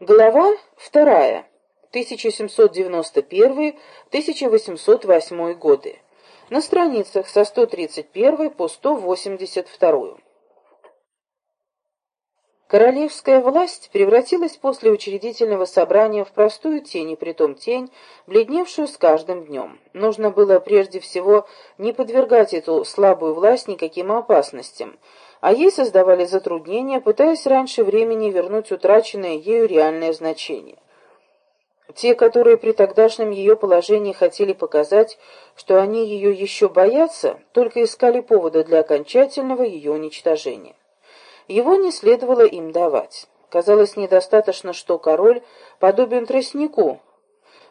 Глава вторая. 1791-1808 годы. На страницах со 131 по 182. Королевская власть превратилась после учредительного собрания в простую тень, и притом тень, бледневшую с каждым днем. Нужно было прежде всего не подвергать эту слабую власть никаким опасностям, а ей создавали затруднения, пытаясь раньше времени вернуть утраченное ею реальное значение. Те, которые при тогдашнем ее положении хотели показать, что они ее еще боятся, только искали повода для окончательного ее уничтожения его не следовало им давать. Казалось недостаточно, что король подобен тростнику,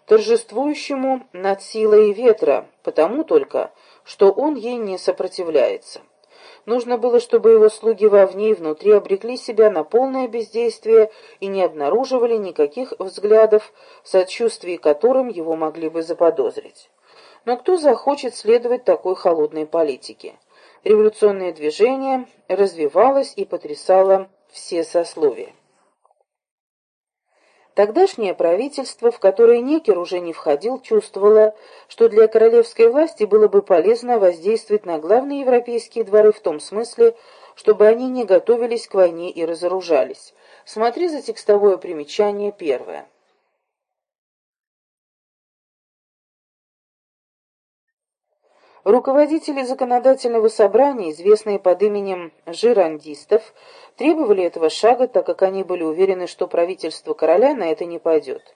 торжествующему над силой ветра, потому только, что он ей не сопротивляется. Нужно было, чтобы его слуги вовне и внутри обрекли себя на полное бездействие и не обнаруживали никаких взглядов, сочувствий которым его могли бы заподозрить. Но кто захочет следовать такой холодной политике? революционное движение развивалось и потрясало все сословия. Тогдашнее правительство, в которое Некер уже не входил, чувствовало, что для королевской власти было бы полезно воздействовать на главные европейские дворы в том смысле, чтобы они не готовились к войне и разоружались. Смотри за текстовое примечание первое. Руководители законодательного собрания, известные под именем жирандистов, требовали этого шага, так как они были уверены, что правительство короля на это не пойдет.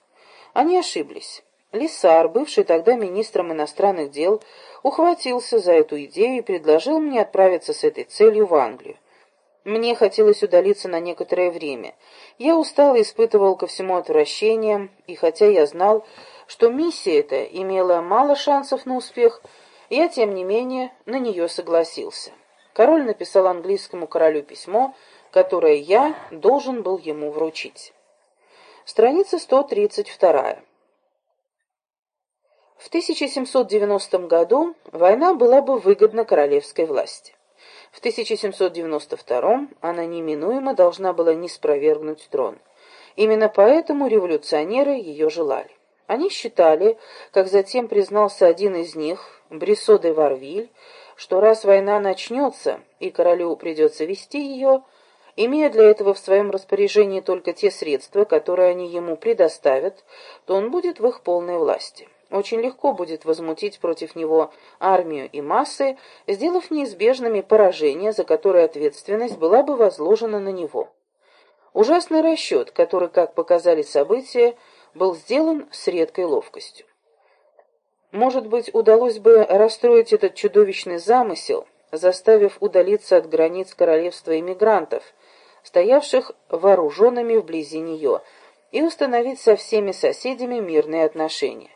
Они ошиблись. Лисар, бывший тогда министром иностранных дел, ухватился за эту идею и предложил мне отправиться с этой целью в Англию. Мне хотелось удалиться на некоторое время. Я устал и испытывал ко всему отвращение, и хотя я знал, что миссия эта имела мало шансов на успех, я, тем не менее, на нее согласился. Король написал английскому королю письмо, которое я должен был ему вручить. Страница 132. В 1790 году война была бы выгодна королевской власти. В 1792 она неминуемо должна была не спровергнуть трон. Именно поэтому революционеры ее желали. Они считали, как затем признался один из них, Брисо де Варвиль, что раз война начнется и королю придется вести ее, имея для этого в своем распоряжении только те средства, которые они ему предоставят, то он будет в их полной власти. Очень легко будет возмутить против него армию и массы, сделав неизбежными поражения, за которые ответственность была бы возложена на него. Ужасный расчет, который, как показали события, был сделан с редкой ловкостью. Может быть, удалось бы расстроить этот чудовищный замысел, заставив удалиться от границ королевства иммигрантов, стоявших вооруженными вблизи нее, и установить со всеми соседями мирные отношения.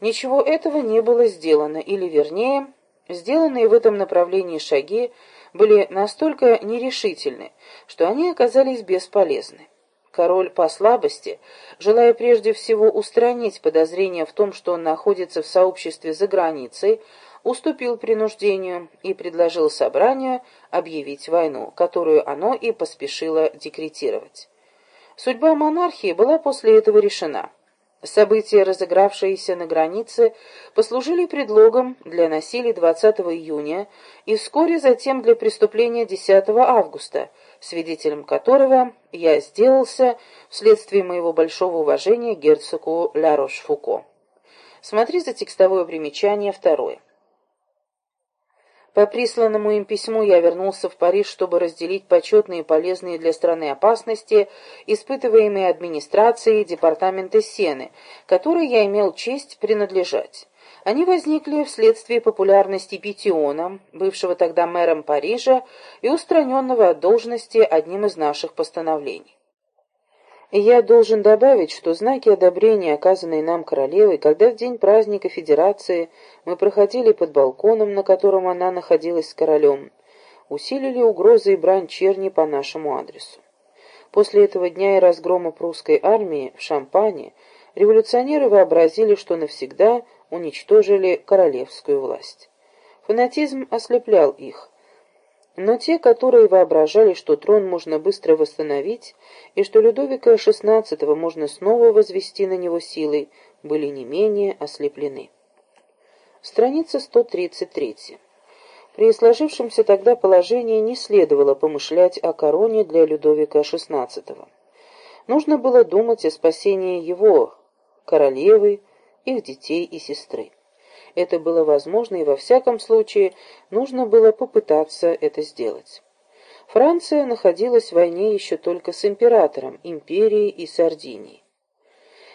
Ничего этого не было сделано, или, вернее, сделанные в этом направлении шаги были настолько нерешительны, что они оказались бесполезны. Король по слабости, желая прежде всего устранить подозрения в том, что он находится в сообществе за границей, уступил принуждению и предложил собранию объявить войну, которую оно и поспешило декретировать. Судьба монархии была после этого решена. События, разыгравшиеся на границе, послужили предлогом для насилия 20 июня и вскоре затем для преступления 10 августа, свидетелем которого я сделался вследствие моего большого уважения герцогу Ля-Рош-Фуко. Смотри за текстовое примечание второе. По присланному им письму я вернулся в Париж, чтобы разделить почетные и полезные для страны опасности, испытываемые администрацией департамента Сены, которой я имел честь принадлежать. Они возникли вследствие популярности Петиона, бывшего тогда мэром Парижа и устраненного от должности одним из наших постановлений. Я должен добавить, что знаки одобрения, оказанные нам королевой, когда в день праздника Федерации мы проходили под балконом, на котором она находилась с королем, усилили угрозы и брань черни по нашему адресу. После этого дня и разгрома прусской армии в Шампане революционеры вообразили, что навсегда уничтожили королевскую власть. Фанатизм ослеплял их, Но те, которые воображали, что трон можно быстро восстановить, и что Людовика XVI можно снова возвести на него силой, были не менее ослеплены. Страница 133. При сложившемся тогда положении не следовало помышлять о короне для Людовика XVI. Нужно было думать о спасении его, королевы, их детей и сестры. Это было возможно, и во всяком случае нужно было попытаться это сделать. Франция находилась в войне еще только с императором, империей и Сардинией.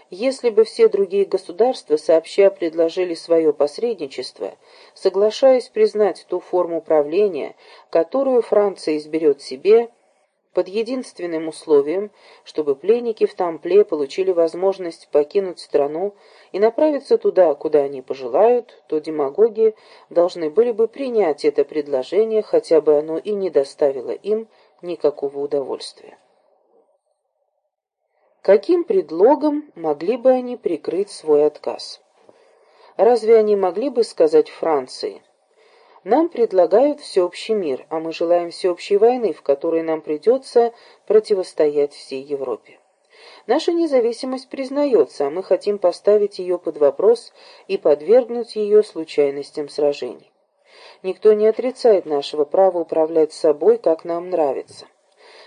Если бы все другие государства сообща предложили свое посредничество, соглашаясь признать ту форму правления, которую Франция изберет себе, под единственным условием, чтобы пленники в Тампле получили возможность покинуть страну и направиться туда, куда они пожелают, то демагоги должны были бы принять это предложение, хотя бы оно и не доставило им никакого удовольствия. Каким предлогом могли бы они прикрыть свой отказ? Разве они могли бы сказать Франции? Нам предлагают всеобщий мир, а мы желаем всеобщей войны, в которой нам придется противостоять всей Европе. Наша независимость признается, а мы хотим поставить ее под вопрос и подвергнуть ее случайностям сражений. Никто не отрицает нашего права управлять собой, как нам нравится.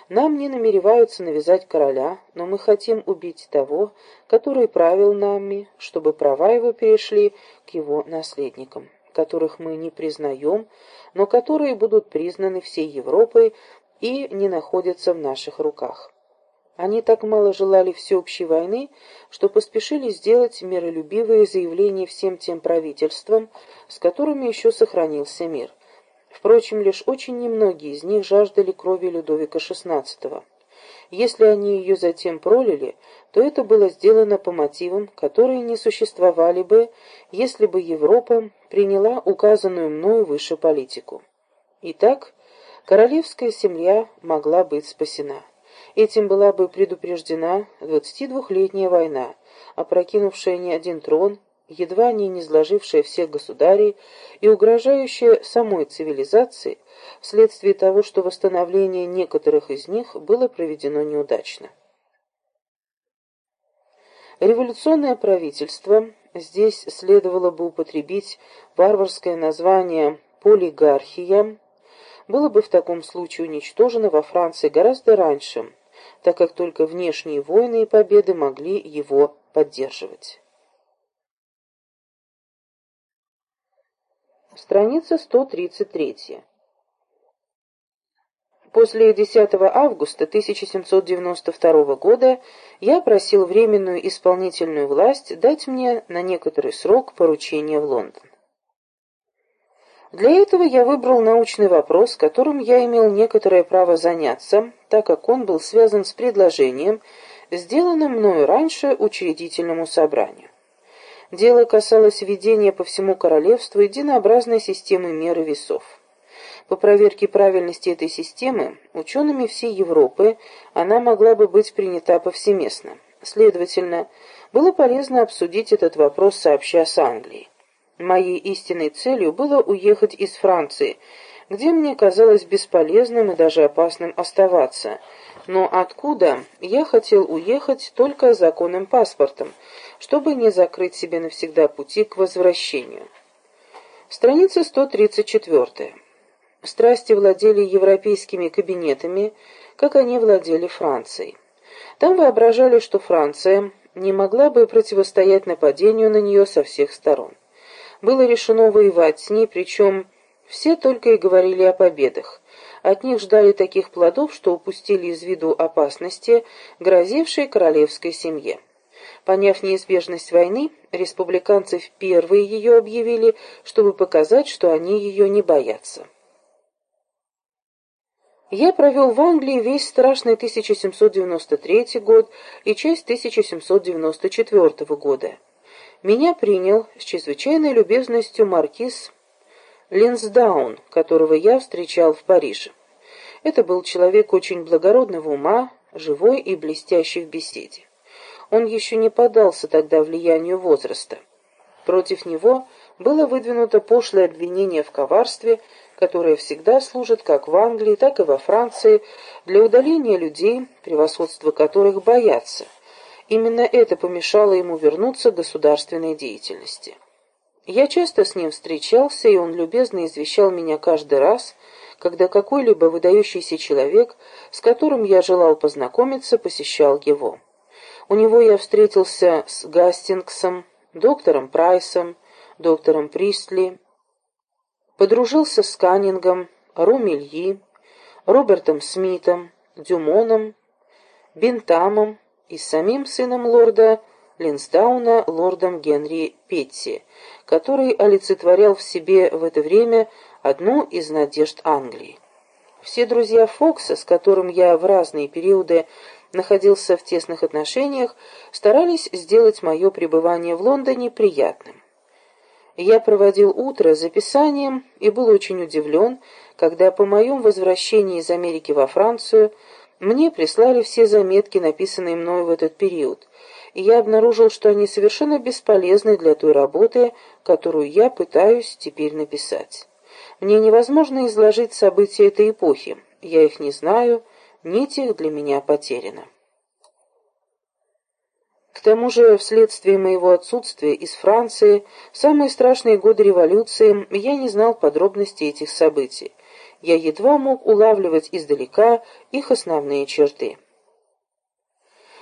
Нам не намереваются навязать короля, но мы хотим убить того, который правил нами, чтобы права его перешли к его наследникам, которых мы не признаем, но которые будут признаны всей Европой и не находятся в наших руках. Они так мало желали всеобщей войны, что поспешили сделать миролюбивые заявления всем тем правительствам, с которыми еще сохранился мир – Впрочем, лишь очень немногие из них жаждали крови Людовика XVI. Если они ее затем пролили, то это было сделано по мотивам, которые не существовали бы, если бы Европа приняла указанную мною выше политику. Итак, королевская семья могла быть спасена. Этим была бы предупреждена 22-летняя война, опрокинувшая не один трон, едва не низложившая всех государей и угрожающая самой цивилизации вследствие того, что восстановление некоторых из них было проведено неудачно. Революционное правительство, здесь следовало бы употребить варварское название «полигархия», было бы в таком случае уничтожено во Франции гораздо раньше, так как только внешние войны и победы могли его поддерживать. Страница 133. После 10 августа 1792 года я просил Временную исполнительную власть дать мне на некоторый срок поручение в Лондон. Для этого я выбрал научный вопрос, которым я имел некоторое право заняться, так как он был связан с предложением, сделанным мною раньше учредительному собранию. Дело касалось введения по всему королевству единообразной системы меры весов. По проверке правильности этой системы учеными всей Европы она могла бы быть принята повсеместно. Следовательно, было полезно обсудить этот вопрос сообща с Англией. Моей истинной целью было уехать из Франции, где мне казалось бесполезным и даже опасным оставаться, но откуда я хотел уехать только законным паспортом, чтобы не закрыть себе навсегда пути к возвращению. Страница 134. Страсти владели европейскими кабинетами, как они владели Францией. Там воображали, что Франция не могла бы противостоять нападению на нее со всех сторон. Было решено воевать с ней, причем все только и говорили о победах. От них ждали таких плодов, что упустили из виду опасности, грозившие королевской семье. Поняв неизбежность войны, республиканцы впервые ее объявили, чтобы показать, что они ее не боятся. Я провел в Англии весь страшный 1793 год и часть 1794 года. Меня принял с чрезвычайной любезностью маркиз Линсдаун, которого я встречал в Париже. Это был человек очень благородного ума, живой и блестящий в беседе. Он еще не поддался тогда влиянию возраста. Против него было выдвинуто пошлое обвинение в коварстве, которая всегда служит как в Англии, так и во Франции для удаления людей, превосходства которых боятся. Именно это помешало ему вернуться к государственной деятельности. Я часто с ним встречался, и он любезно извещал меня каждый раз, когда какой-либо выдающийся человек, с которым я желал познакомиться, посещал его. У него я встретился с Гастингсом, доктором Прайсом, доктором Пристли, подружился с Каннингом, Румельи, Робертом Смитом, Дюмоном, Бентамом и самим сыном лорда Линсдауна, лордом Генри Петти, который олицетворял в себе в это время одну из надежд Англии. Все друзья Фокса, с которым я в разные периоды находился в тесных отношениях, старались сделать мое пребывание в Лондоне приятным. Я проводил утро за писанием и был очень удивлен, когда по моем возвращении из Америки во Францию мне прислали все заметки, написанные мною в этот период, и я обнаружил, что они совершенно бесполезны для той работы, которую я пытаюсь теперь написать. Мне невозможно изложить события этой эпохи, я их не знаю, нить их для меня потеряна. К тому же, вследствие моего отсутствия из Франции, в самые страшные годы революции я не знал подробностей этих событий. Я едва мог улавливать издалека их основные черты.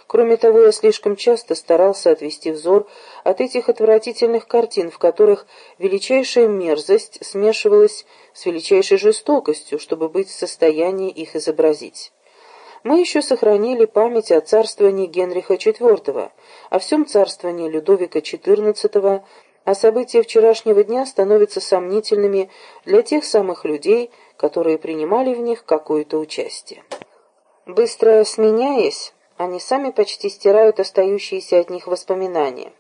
Кроме того, я слишком часто старался отвести взор от этих отвратительных картин, в которых величайшая мерзость смешивалась с величайшей жестокостью, чтобы быть в состоянии их изобразить. Мы еще сохранили память о царствовании Генриха IV, о всем царствовании Людовика XIV, а события вчерашнего дня становятся сомнительными для тех самых людей, которые принимали в них какое-то участие. Быстро сменяясь, они сами почти стирают остающиеся от них воспоминания.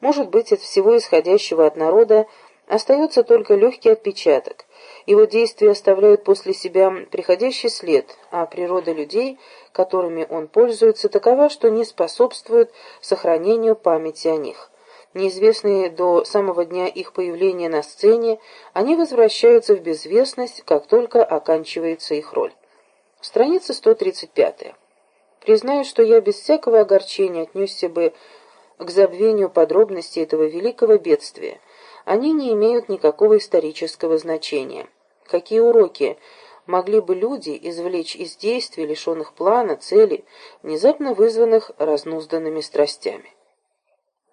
Может быть, от всего исходящего от народа остается только легкий отпечаток. Его действия оставляют после себя приходящий след, а природа людей, которыми он пользуется, такова, что не способствует сохранению памяти о них. Неизвестные до самого дня их появления на сцене, они возвращаются в безвестность, как только оканчивается их роль. Страница 135. Признаю, что я без всякого огорчения отнесся бы к забвению подробностей этого великого бедствия. Они не имеют никакого исторического значения. Какие уроки могли бы люди извлечь из действий, лишенных плана, цели, внезапно вызванных разнузданными страстями?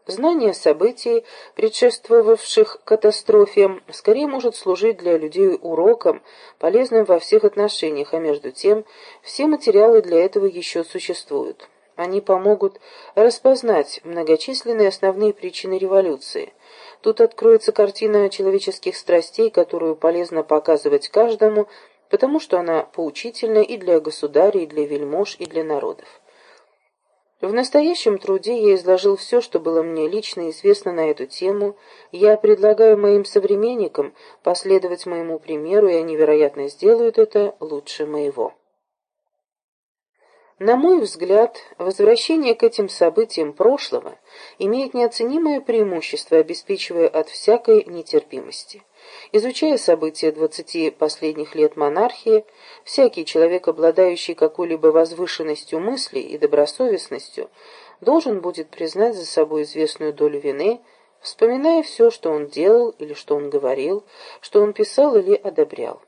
Знание событий, предшествовавших катастрофе, скорее может служить для людей уроком, полезным во всех отношениях, а между тем все материалы для этого еще существуют. Они помогут распознать многочисленные основные причины революции. Тут откроется картина человеческих страстей, которую полезно показывать каждому, потому что она поучительна и для государей, и для вельмож, и для народов. В настоящем труде я изложил все, что было мне лично известно на эту тему. Я предлагаю моим современникам последовать моему примеру, и они, вероятно, сделают это лучше моего. На мой взгляд, возвращение к этим событиям прошлого имеет неоценимое преимущество, обеспечивая от всякой нетерпимости. Изучая события двадцати последних лет монархии, всякий человек, обладающий какой-либо возвышенностью мысли и добросовестностью, должен будет признать за собой известную долю вины, вспоминая все, что он делал или что он говорил, что он писал или одобрял.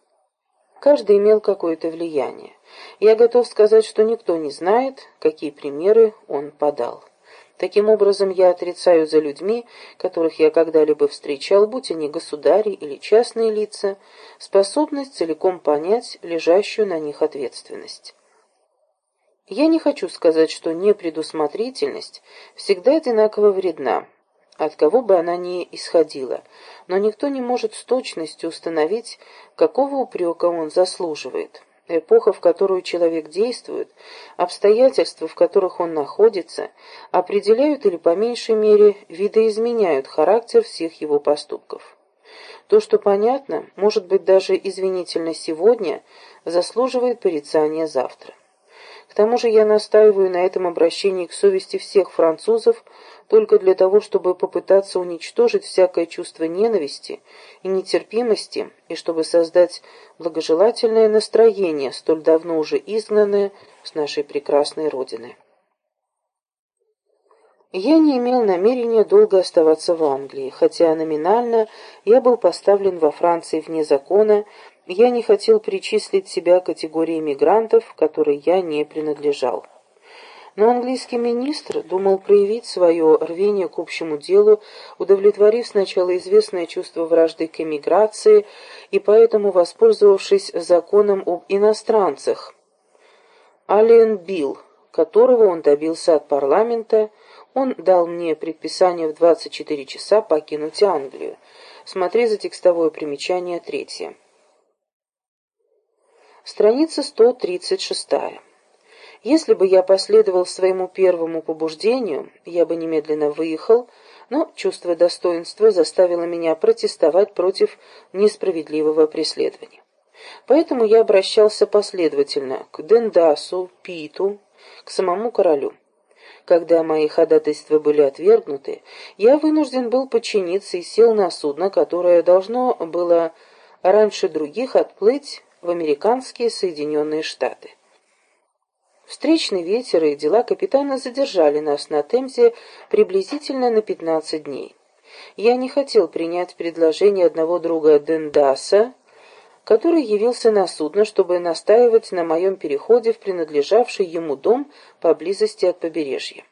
Каждый имел какое-то влияние. Я готов сказать, что никто не знает, какие примеры он подал. Таким образом, я отрицаю за людьми, которых я когда-либо встречал, будь они государи или частные лица, способность целиком понять лежащую на них ответственность. Я не хочу сказать, что непредусмотрительность всегда одинаково вредна, от кого бы она ни исходила, но никто не может с точностью установить, какого упрека он заслуживает. Эпоха, в которую человек действует, обстоятельства, в которых он находится, определяют или по меньшей мере видоизменяют характер всех его поступков. То, что понятно, может быть даже извинительно сегодня, заслуживает порицания завтра. К тому же я настаиваю на этом обращении к совести всех французов только для того, чтобы попытаться уничтожить всякое чувство ненависти и нетерпимости, и чтобы создать благожелательное настроение, столь давно уже изгнанное с нашей прекрасной Родины. Я не имел намерения долго оставаться в Англии, хотя номинально я был поставлен во Франции вне закона, я не хотел причислить себя к категории мигрантов, которой я не принадлежал. Но английский министр думал проявить свое рвение к общему делу, удовлетворив сначала известное чувство вражды к эмиграции и поэтому воспользовавшись законом об иностранцах, Ален Билл, которого он добился от парламента, он дал мне предписание в 24 часа покинуть Англию. Смотри за текстовое примечание третье. Страница 136. Если бы я последовал своему первому побуждению, я бы немедленно выехал, но чувство достоинства заставило меня протестовать против несправедливого преследования. Поэтому я обращался последовательно к Дендасу, Питу, к самому королю. Когда мои ходатайства были отвергнуты, я вынужден был подчиниться и сел на судно, которое должно было раньше других отплыть в американские Соединенные Штаты. Встречный ветер и дела капитана задержали нас на Темзе приблизительно на 15 дней. Я не хотел принять предложение одного друга Дендаса, который явился на судно, чтобы настаивать на моем переходе в принадлежавший ему дом поблизости от побережья.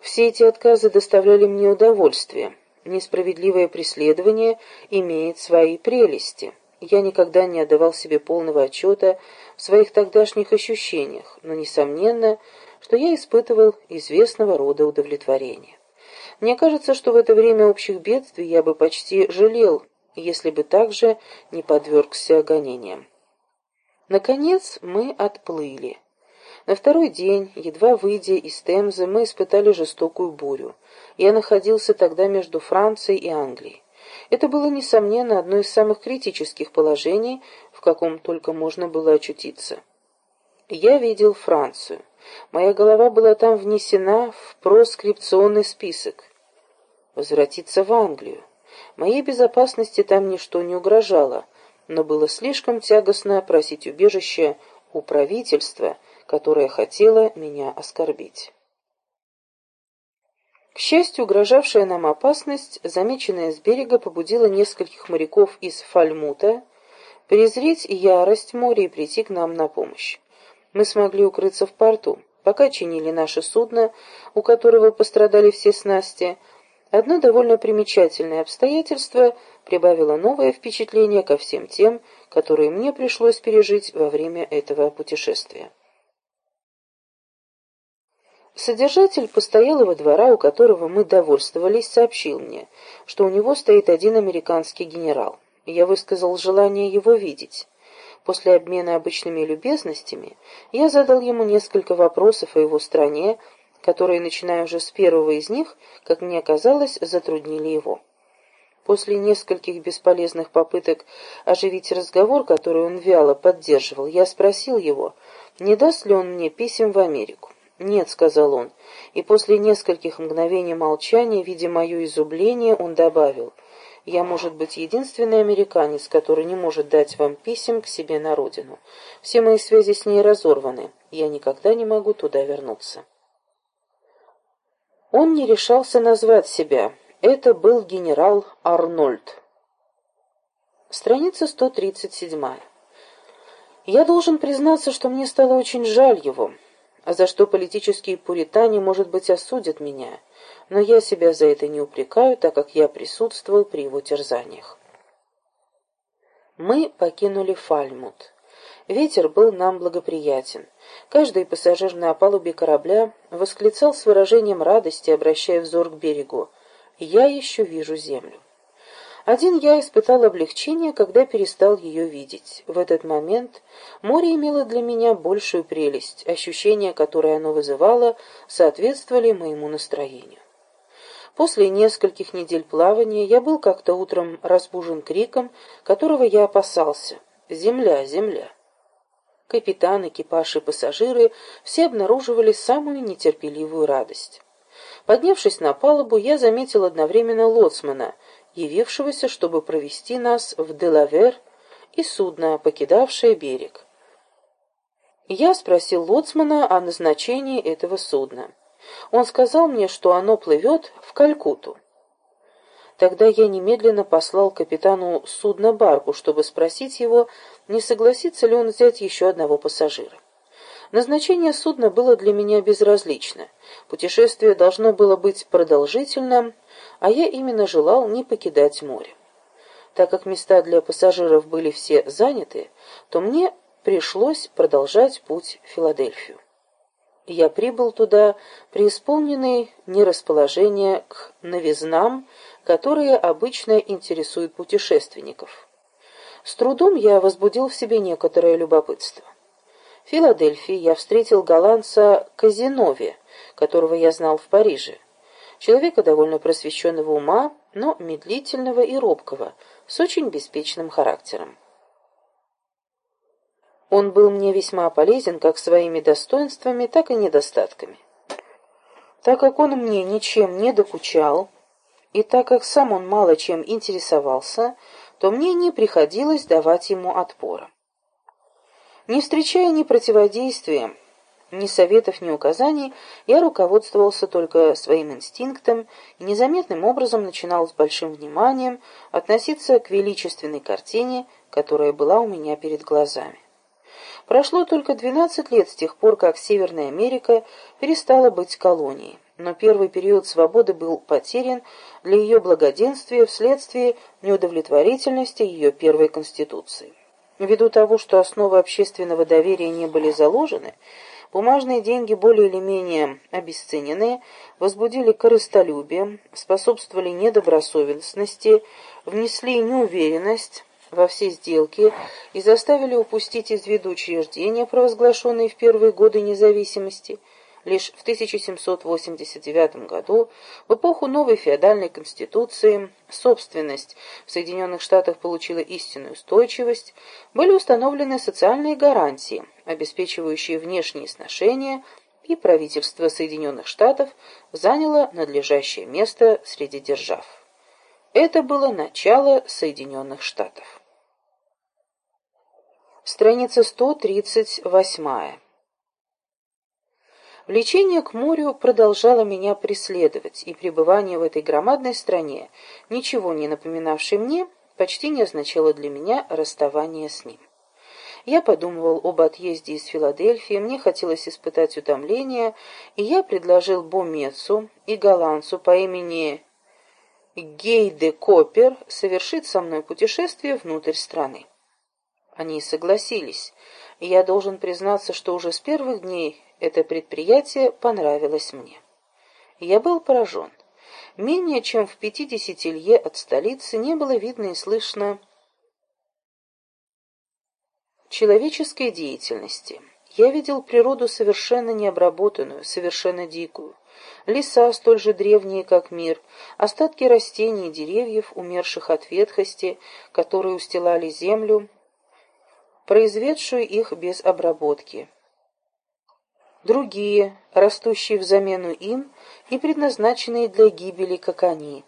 Все эти отказы доставляли мне удовольствие. Несправедливое преследование имеет свои прелести. Я никогда не отдавал себе полного отчета в своих тогдашних ощущениях, но несомненно, что я испытывал известного рода удовлетворение. Мне кажется, что в это время общих бедствий я бы почти жалел если бы также не подвергся гонениям. Наконец мы отплыли. На второй день, едва выйдя из Темзы, мы испытали жестокую бурю. Я находился тогда между Францией и Англией. Это было, несомненно, одно из самых критических положений, в каком только можно было очутиться. Я видел Францию. Моя голова была там внесена в проскрипционный список. Возвратиться в Англию. Моей безопасности там ничто не угрожало, но было слишком тягостно просить убежище у правительства, которое хотело меня оскорбить. К счастью, угрожавшая нам опасность, замеченная с берега, побудила нескольких моряков из Фальмута презреть ярость моря и прийти к нам на помощь. Мы смогли укрыться в порту. Пока чинили наше судно, у которого пострадали все снасти, Одно довольно примечательное обстоятельство прибавило новое впечатление ко всем тем, которые мне пришлось пережить во время этого путешествия. Содержатель постоялого двора, у которого мы довольствовались, сообщил мне, что у него стоит один американский генерал. Я высказал желание его видеть. После обмена обычными любезностями я задал ему несколько вопросов о его стране, которые, начиная уже с первого из них, как мне казалось, затруднили его. После нескольких бесполезных попыток оживить разговор, который он вяло поддерживал, я спросил его, не даст ли он мне писем в Америку. «Нет», — сказал он, и после нескольких мгновений молчания, видя мое изумление, он добавил, «Я, может быть, единственный американец, который не может дать вам писем к себе на родину. Все мои связи с ней разорваны, я никогда не могу туда вернуться». Он не решался назвать себя. Это был генерал Арнольд. Страница 137. Я должен признаться, что мне стало очень жаль его, за что политические пуритане, может быть, осудят меня, но я себя за это не упрекаю, так как я присутствовал при его терзаниях. Мы покинули Фальмут. Ветер был нам благоприятен. Каждый пассажир на палубе корабля восклицал с выражением радости, обращая взор к берегу. «Я еще вижу землю». Один я испытал облегчение, когда перестал ее видеть. В этот момент море имело для меня большую прелесть. Ощущения, которые оно вызывало, соответствовали моему настроению. После нескольких недель плавания я был как-то утром разбужен криком, которого я опасался. «Земля! Земля!» Капитан, экипаж и пассажиры все обнаруживали самую нетерпеливую радость. Поднявшись на палубу, я заметил одновременно лоцмана, явившегося, чтобы провести нас в Делавер, и судно, покидавшее берег. Я спросил лоцмана о назначении этого судна. Он сказал мне, что оно плывет в Калькутту. Тогда я немедленно послал капитану судна Барку, чтобы спросить его, не согласится ли он взять еще одного пассажира. Назначение судна было для меня безразлично. Путешествие должно было быть продолжительным, а я именно желал не покидать море. Так как места для пассажиров были все заняты, то мне пришлось продолжать путь в Филадельфию. Я прибыл туда, преисполненный нерасположения к новизнам, которые обычно интересуют путешественников. С трудом я возбудил в себе некоторое любопытство. В Филадельфии я встретил голландца Казинове, которого я знал в Париже. Человека довольно просвещенного ума, но медлительного и робкого, с очень беспечным характером. Он был мне весьма полезен как своими достоинствами, так и недостатками. Так как он мне ничем не докучал, и так как сам он мало чем интересовался, то мне не приходилось давать ему отпора. Не встречая ни противодействия, ни советов, ни указаний, я руководствовался только своим инстинктом и незаметным образом начинал с большим вниманием относиться к величественной картине, которая была у меня перед глазами. Прошло только 12 лет с тех пор, как Северная Америка перестала быть колонией, но первый период свободы был потерян для ее благоденствия вследствие неудовлетворительности ее первой конституции. Ввиду того, что основы общественного доверия не были заложены, бумажные деньги более или менее обесцененные, возбудили корыстолюбие, способствовали недобросовестности, внесли неуверенность во все сделки и заставили упустить из виду учреждения, провозглашенные в первые годы независимости – Лишь в 1789 году, в эпоху новой феодальной конституции, собственность в Соединенных Штатах получила истинную устойчивость, были установлены социальные гарантии, обеспечивающие внешние сношения, и правительство Соединенных Штатов заняло надлежащее место среди держав. Это было начало Соединенных Штатов. Страница 138. Влечение к морю продолжало меня преследовать, и пребывание в этой громадной стране, ничего не напоминавшей мне, почти не означало для меня расставание с ним. Я подумывал об отъезде из Филадельфии, мне хотелось испытать утомление, и я предложил Бомецу и голландцу по имени Гейде Копер совершить со мной путешествие внутрь страны. Они согласились, я должен признаться, что уже с первых дней это предприятие понравилось мне. Я был поражен. Менее чем в пятидесяти лье от столицы не было видно и слышно человеческой деятельности. Я видел природу совершенно необработанную, совершенно дикую. Леса, столь же древние, как мир, остатки растений и деревьев, умерших от ветхости, которые устилали землю, произведшую их без обработки другие, растущие в замену им и предназначенные для гибели, как они.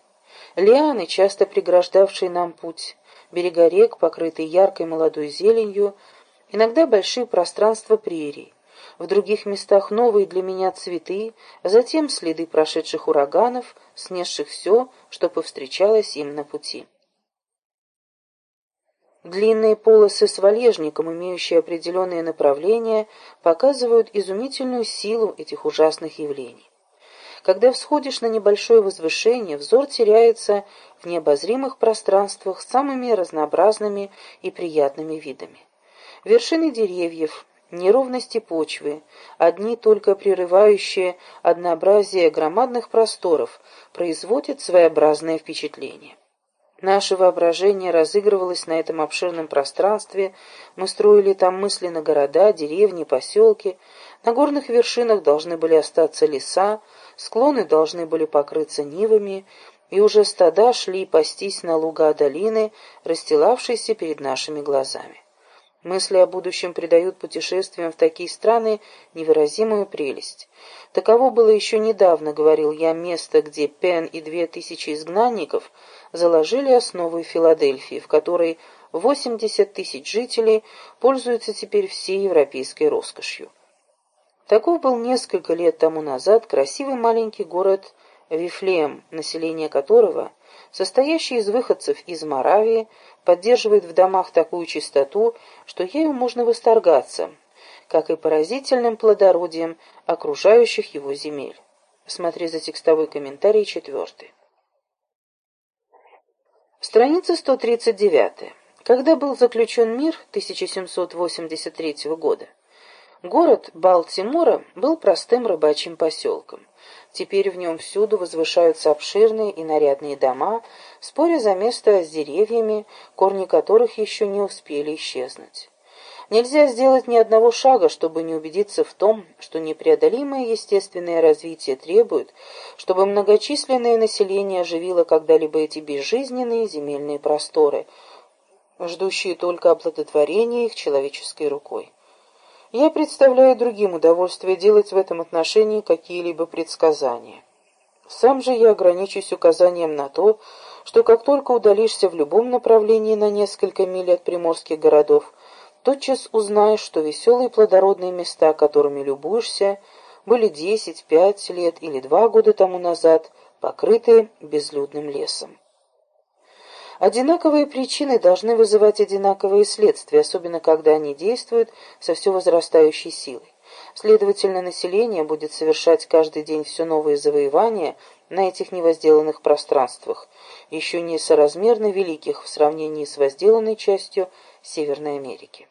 Лианы, часто преграждавшие нам путь, берега рек, покрытые яркой молодой зеленью, иногда большие пространства прерий, в других местах новые для меня цветы, затем следы прошедших ураганов, снесших все, что повстречалось им на пути. Длинные полосы с валежником, имеющие определенные направления, показывают изумительную силу этих ужасных явлений. Когда всходишь на небольшое возвышение, взор теряется в необозримых пространствах с самыми разнообразными и приятными видами. Вершины деревьев, неровности почвы, одни только прерывающие однообразие громадных просторов, производят своеобразное впечатление. Наше воображение разыгрывалось на этом обширном пространстве, мы строили там мысленно города, деревни, поселки, на горных вершинах должны были остаться леса, склоны должны были покрыться нивами, и уже стада шли пастись на луга долины, расстилавшиеся перед нашими глазами. Мысли о будущем придают путешествиям в такие страны невыразимую прелесть. Таково было еще недавно, говорил я, место, где Пен и две тысячи изгнанников заложили основы Филадельфии, в которой 80 тысяч жителей пользуются теперь всей европейской роскошью. Таков был несколько лет тому назад красивый маленький город Вифлеем, население которого, состоящее из выходцев из Моравии, поддерживает в домах такую чистоту, что ею можно восторгаться, как и поразительным плодородием окружающих его земель. Смотри за текстовой комментарий четвертый. Страница 139. Когда был заключен мир 1783 года, город Балтимора был простым рыбачьим поселком. Теперь в нем всюду возвышаются обширные и нарядные дома, споря за место с деревьями, корни которых еще не успели исчезнуть. Нельзя сделать ни одного шага, чтобы не убедиться в том, что непреодолимое естественное развитие требует, чтобы многочисленное население оживило когда-либо эти безжизненные земельные просторы, ждущие только оплодотворения их человеческой рукой. Я представляю другим удовольствие делать в этом отношении какие-либо предсказания. Сам же я ограничусь указанием на то, что как только удалишься в любом направлении на несколько миль от приморских городов, тотчас узнаешь, что веселые плодородные места, которыми любуешься, были десять, пять лет или два года тому назад покрыты безлюдным лесом. Одинаковые причины должны вызывать одинаковые следствия, особенно когда они действуют со все возрастающей силой. Следовательно, население будет совершать каждый день все новые завоевания на этих невозделанных пространствах, еще не соразмерно великих в сравнении с возделанной частью Северной Америки.